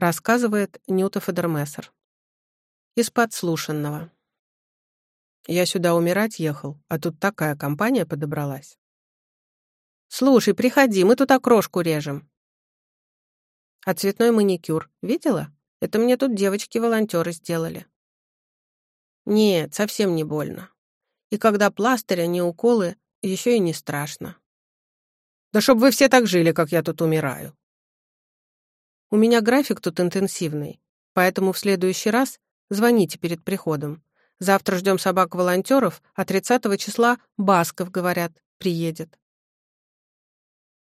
Рассказывает Нюта Федермессер. Из подслушанного. Я сюда умирать ехал, а тут такая компания подобралась. «Слушай, приходи, мы тут окрошку режем». «А цветной маникюр видела? Это мне тут девочки-волонтеры сделали». «Нет, совсем не больно. И когда пластырь, а не уколы, еще и не страшно». «Да чтоб вы все так жили, как я тут умираю». «У меня график тут интенсивный, поэтому в следующий раз звоните перед приходом. Завтра ждем собак-волонтеров, а 30 числа Басков, говорят, приедет.